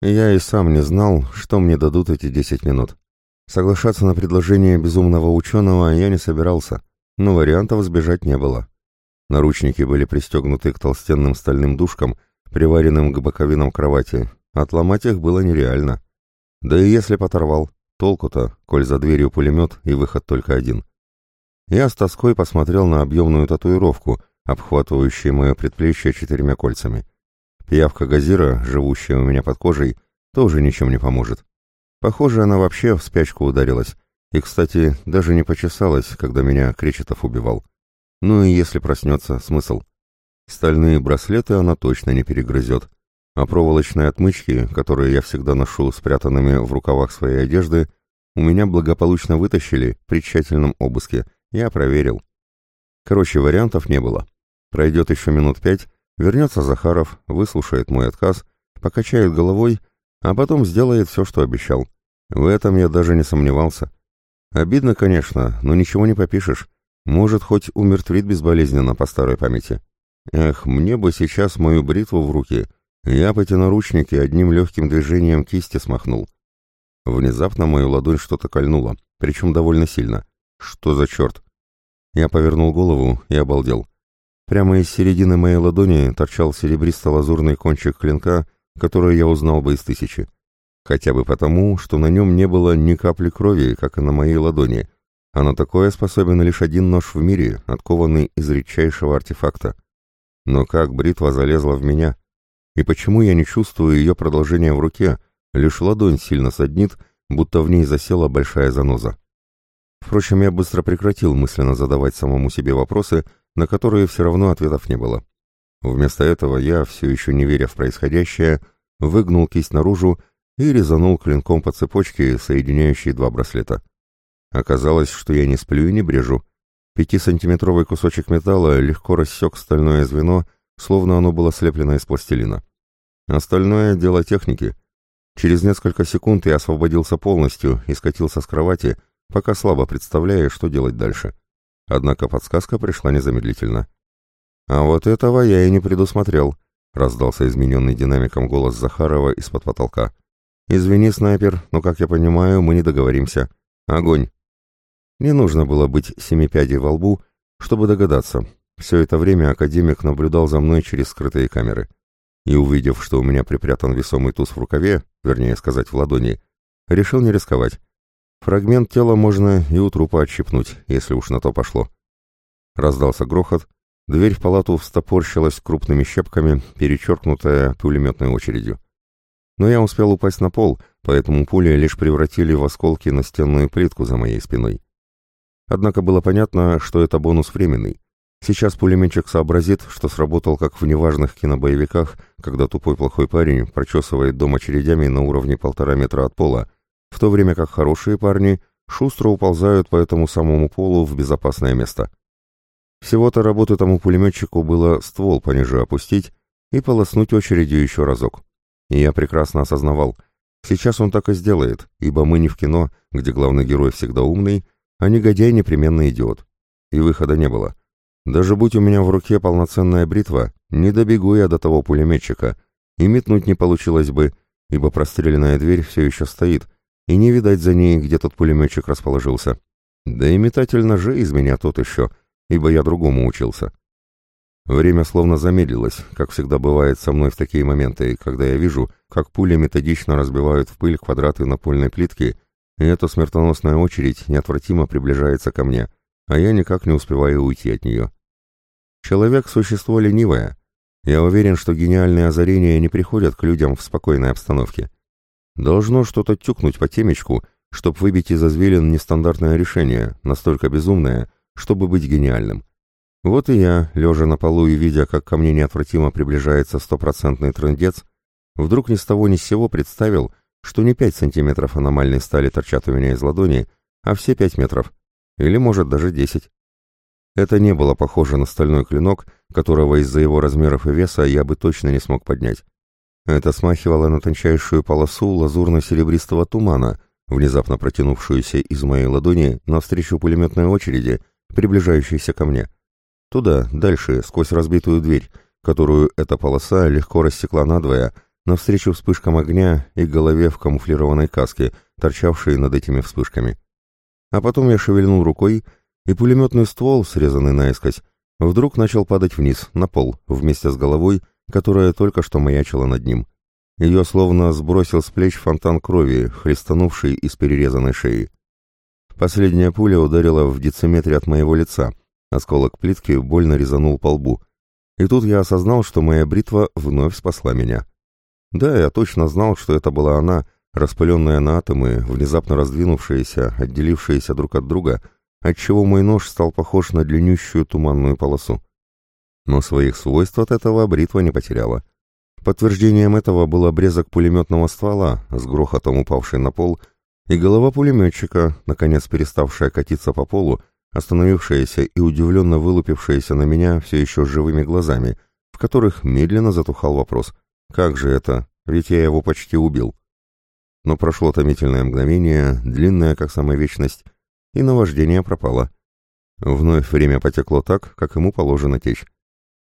Я и сам не знал, что мне дадут эти десять минут. Соглашаться на предложение безумного ученого я не собирался, но вариантов сбежать не было. Наручники были пристегнуты к толстенным стальным дужкам, приваренным к боковинам кровати. Отломать их было нереально. Да и если поторвал, толку-то, коль за дверью пулемет и выход только один. Я с тоской посмотрел на объемную татуировку, обхватывающую мое предплечье четырьмя кольцами. Пиявка Газира, живущая у меня под кожей, тоже ничем не поможет. Похоже, она вообще в спячку ударилась. И, кстати, даже не почесалась, когда меня Кречетов убивал. Ну и если проснется, смысл? Стальные браслеты она точно не перегрызет. А проволочные отмычки, которые я всегда ношу спрятанными в рукавах своей одежды, у меня благополучно вытащили при тщательном обыске. Я проверил. Короче, вариантов не было. Пройдет еще минут пять, Вернется Захаров, выслушает мой отказ, покачает головой, а потом сделает все, что обещал. В этом я даже не сомневался. Обидно, конечно, но ничего не попишешь. Может, хоть умертвит безболезненно по старой памяти. Эх, мне бы сейчас мою бритву в руки. Я бы эти наручники одним легким движением кисти смахнул. Внезапно мою ладонь что-то кольнуло, причем довольно сильно. Что за черт? Я повернул голову и обалдел. Прямо из середины моей ладони торчал серебристо-лазурный кончик клинка, который я узнал бы из тысячи. Хотя бы потому, что на нем не было ни капли крови, как и на моей ладони, а на такое способен лишь один нож в мире, откованный из редчайшего артефакта. Но как бритва залезла в меня? И почему я не чувствую ее продолжения в руке, лишь ладонь сильно саднит, будто в ней засела большая заноза? Впрочем, я быстро прекратил мысленно задавать самому себе вопросы, на которые все равно ответов не было. Вместо этого я, все еще не веря в происходящее, выгнул кисть наружу и резанул клинком по цепочке, соединяющей два браслета. Оказалось, что я не сплю и не брежу. Пятисантиметровый кусочек металла легко рассек стальное звено, словно оно было слеплено из пластилина. Остальное — дело техники. Через несколько секунд я освободился полностью и скатился с кровати, пока слабо представляя, что делать дальше. Однако подсказка пришла незамедлительно. «А вот этого я и не предусмотрел», — раздался измененный динамиком голос Захарова из-под потолка. «Извини, снайпер, но, как я понимаю, мы не договоримся. Огонь!» Не нужно было быть семипядей во лбу, чтобы догадаться. Все это время академик наблюдал за мной через скрытые камеры. И, увидев, что у меня припрятан весомый туз в рукаве, вернее сказать, в ладони, решил не рисковать. Фрагмент тела можно и у трупа отщипнуть, если уж на то пошло. Раздался грохот, дверь в палату встопорщилась крупными щепками, перечеркнутая пулеметной очередью. Но я успел упасть на пол, поэтому пули лишь превратили в осколки настенную плитку за моей спиной. Однако было понятно, что это бонус временный. Сейчас пулеметчик сообразит, что сработал как в неважных кинобоевиках, когда тупой плохой парень прочесывает дом очередями на уровне полтора метра от пола, в то время как хорошие парни шустро уползают по этому самому полу в безопасное место. Всего-то работы тому пулеметчику было ствол пониже опустить и полоснуть очередью еще разок. И я прекрасно осознавал, сейчас он так и сделает, ибо мы не в кино, где главный герой всегда умный, а негодяй непременно идиот. И выхода не было. Даже будь у меня в руке полноценная бритва, не добегу я до того пулеметчика, и метнуть не получилось бы, ибо простреленная дверь все еще стоит, и не видать за ней, где тот пулеметчик расположился. Да и метатель ножей из меня тот еще, ибо я другому учился. Время словно замедлилось, как всегда бывает со мной в такие моменты, когда я вижу, как пули методично разбивают в пыль квадраты напольной плитки, и эта смертоносная очередь неотвратимо приближается ко мне, а я никак не успеваю уйти от нее. Человек — существо ленивое. Я уверен, что гениальные озарения не приходят к людям в спокойной обстановке. Должно что-то тюкнуть по темечку, чтобы выбить из извилин нестандартное решение, настолько безумное, чтобы быть гениальным. Вот и я, лежа на полу и видя, как ко мне неотвратимо приближается стопроцентный трындец, вдруг ни с того ни с сего представил, что не пять сантиметров аномальной стали торчат у меня из ладони, а все пять метров. Или, может, даже десять. Это не было похоже на стальной клинок, которого из-за его размеров и веса я бы точно не смог поднять. Это смахивало на тончайшую полосу лазурно-серебристого тумана, внезапно протянувшуюся из моей ладони навстречу пулеметной очереди, приближающейся ко мне. Туда, дальше, сквозь разбитую дверь, которую эта полоса легко рассекла надвое, навстречу вспышкам огня и голове в камуфлированной каске, торчавшей над этими вспышками. А потом я шевельнул рукой, и пулеметный ствол, срезанный наискось, вдруг начал падать вниз, на пол, вместе с головой, которая только что маячила над ним. Ее словно сбросил с плеч фонтан крови, хлестанувший из перерезанной шеи. Последняя пуля ударила в дециметре от моего лица. Осколок плитки больно резанул по лбу. И тут я осознал, что моя бритва вновь спасла меня. Да, я точно знал, что это была она, распыленная на атомы, внезапно раздвинувшаяся, отделившаяся друг от друга, отчего мой нож стал похож на длиннющую туманную полосу. Но своих свойств от этого бритва не потеряла. Подтверждением этого был обрезок пулеметного ствола, с грохотом упавший на пол, и голова пулеметчика, наконец переставшая катиться по полу, остановившаяся и удивленно вылупившаяся на меня все еще живыми глазами, в которых медленно затухал вопрос — как же это? Ведь я его почти убил. Но прошло томительное мгновение, длинное, как сама вечность, и наваждение пропало. Вновь время потекло так, как ему положено течь.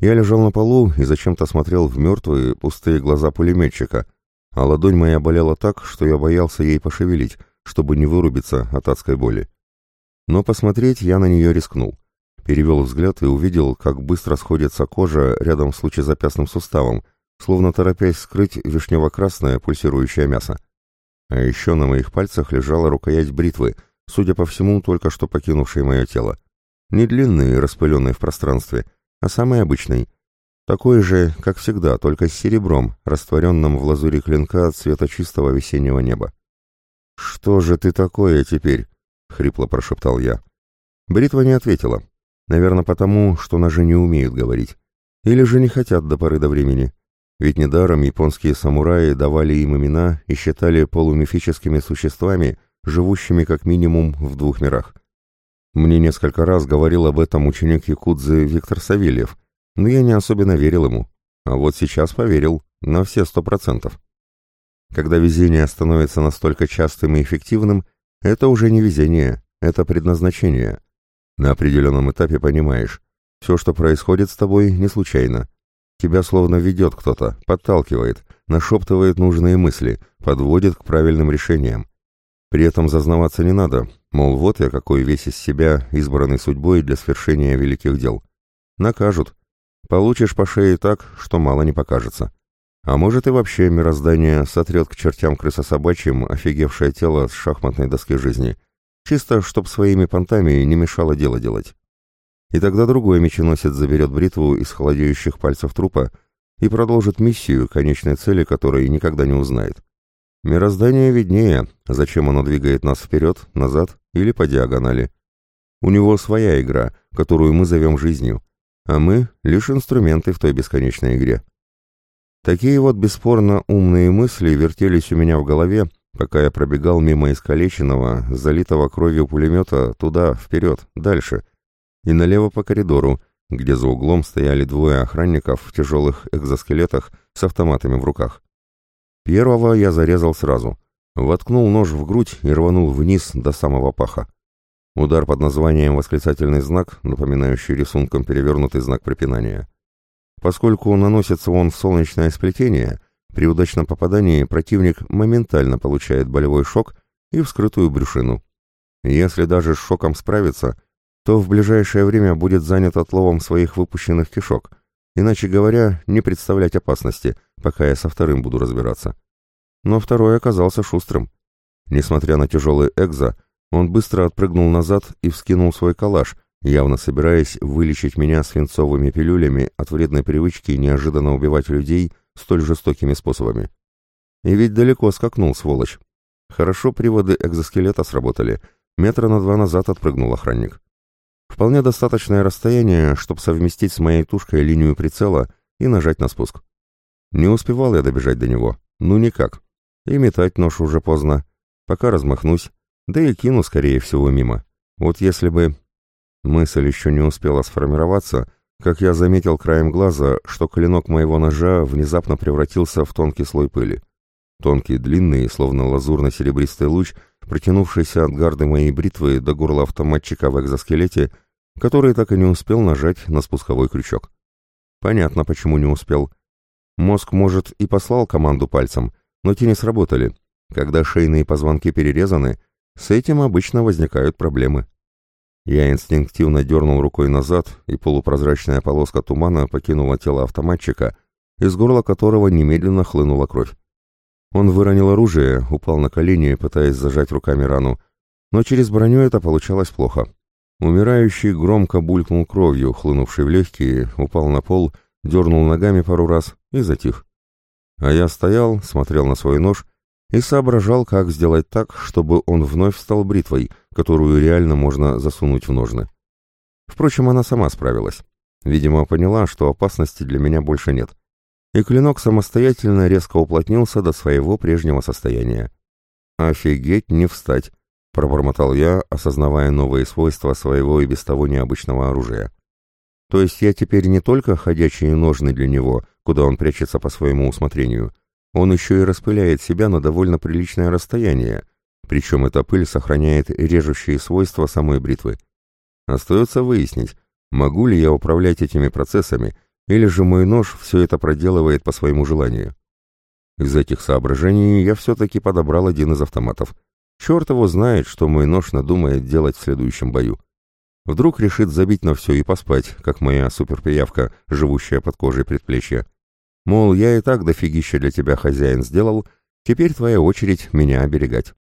Я лежал на полу и зачем-то смотрел в мертвые, пустые глаза пулеметчика, а ладонь моя болела так, что я боялся ей пошевелить, чтобы не вырубиться от адской боли. Но посмотреть я на нее рискнул. Перевел взгляд и увидел, как быстро сходится кожа рядом с лучезапястным суставом, словно торопясь скрыть вишнево-красное пульсирующее мясо. А еще на моих пальцах лежала рукоять бритвы, судя по всему, только что покинувшей мое тело. Не длинный и распыленный в пространстве, а самый обычный. Такой же, как всегда, только с серебром, растворенным в лазуре клинка цвета чистого весеннего неба. «Что же ты такое теперь?» — хрипло прошептал я. Бритва не ответила. Наверное, потому, что ножи не умеют говорить. Или же не хотят до поры до времени. Ведь недаром японские самураи давали им имена и считали полумифическими существами, живущими как минимум в двух мирах. Мне несколько раз говорил об этом ученик Якудзы Виктор Савельев, но я не особенно верил ему. А вот сейчас поверил, на все сто процентов. Когда везение становится настолько частым и эффективным, это уже не везение, это предназначение. На определенном этапе понимаешь, все, что происходит с тобой, не случайно. Тебя словно ведет кто-то, подталкивает, нашептывает нужные мысли, подводит к правильным решениям. При этом зазнаваться не надо, мол, вот я какой весь из себя, избранный судьбой для свершения великих дел. Накажут. Получишь по шее так, что мало не покажется. А может и вообще мироздание сотрет к чертям крысособачьим офигевшее тело с шахматной доски жизни, чисто чтоб своими понтами не мешало дело делать. И тогда другой меченосец заберет бритву из холодеющих пальцев трупа и продолжит миссию, конечной цели которой никогда не узнает. Мироздание виднее, зачем оно двигает нас вперед, назад или по диагонали. У него своя игра, которую мы зовем жизнью, а мы — лишь инструменты в той бесконечной игре. Такие вот бесспорно умные мысли вертелись у меня в голове, пока я пробегал мимо искалеченного, залитого кровью пулемета туда, вперед, дальше — и налево по коридору, где за углом стояли двое охранников в тяжелых экзоскелетах с автоматами в руках. Первого я зарезал сразу, воткнул нож в грудь и рванул вниз до самого паха. Удар под названием «восклицательный знак», напоминающий рисунком перевернутый знак препинания. Поскольку наносится он в солнечное сплетение, при удачном попадании противник моментально получает болевой шок и вскрытую брюшину. Если даже с шоком справиться – то в ближайшее время будет занят отловом своих выпущенных кишок, иначе говоря, не представлять опасности, пока я со вторым буду разбираться. Но второй оказался шустрым. Несмотря на тяжелый экзо, он быстро отпрыгнул назад и вскинул свой калаш, явно собираясь вылечить меня свинцовыми пилюлями от вредной привычки неожиданно убивать людей столь жестокими способами. И ведь далеко скакнул, сволочь. Хорошо приводы экзоскелета сработали. Метра на два назад отпрыгнул охранник. Вполне достаточное расстояние, чтобы совместить с моей тушкой линию прицела и нажать на спуск. Не успевал я добежать до него. Ну никак. И метать нож уже поздно. Пока размахнусь, да и кину, скорее всего, мимо. Вот если бы... Мысль еще не успела сформироваться, как я заметил краем глаза, что клинок моего ножа внезапно превратился в тонкий слой пыли. Тонкий, длинный, словно лазурно-серебристый луч, протянувшийся от гарды моей бритвы до горла автоматчика в экзоскелете, который так и не успел нажать на спусковой крючок. Понятно, почему не успел. Мозг, может, и послал команду пальцем, но те не сработали. Когда шейные позвонки перерезаны, с этим обычно возникают проблемы. Я инстинктивно дернул рукой назад, и полупрозрачная полоска тумана покинула тело автоматчика, из горла которого немедленно хлынула кровь. Он выронил оружие, упал на колени, пытаясь зажать руками рану, но через броню это получалось плохо. Умирающий громко булькнул кровью, хлынувший в легкие, упал на пол, дернул ногами пару раз и затих. А я стоял, смотрел на свой нож и соображал, как сделать так, чтобы он вновь стал бритвой, которую реально можно засунуть в ножны. Впрочем, она сама справилась. Видимо, поняла, что опасности для меня больше нет. И клинок самостоятельно резко уплотнился до своего прежнего состояния. «Офигеть, не встать!» — пробормотал я, осознавая новые свойства своего и без того необычного оружия. «То есть я теперь не только ходячие ножны для него, куда он прячется по своему усмотрению, он еще и распыляет себя на довольно приличное расстояние, причем эта пыль сохраняет режущие свойства самой бритвы. Остается выяснить, могу ли я управлять этими процессами, или же мой нож все это проделывает по своему желанию. Из этих соображений я все-таки подобрал один из автоматов. Черт его знает, что мой нож надумает делать в следующем бою. Вдруг решит забить на все и поспать, как моя суперпиявка, живущая под кожей предплечья. Мол, я и так дофигища для тебя хозяин сделал, теперь твоя очередь меня оберегать.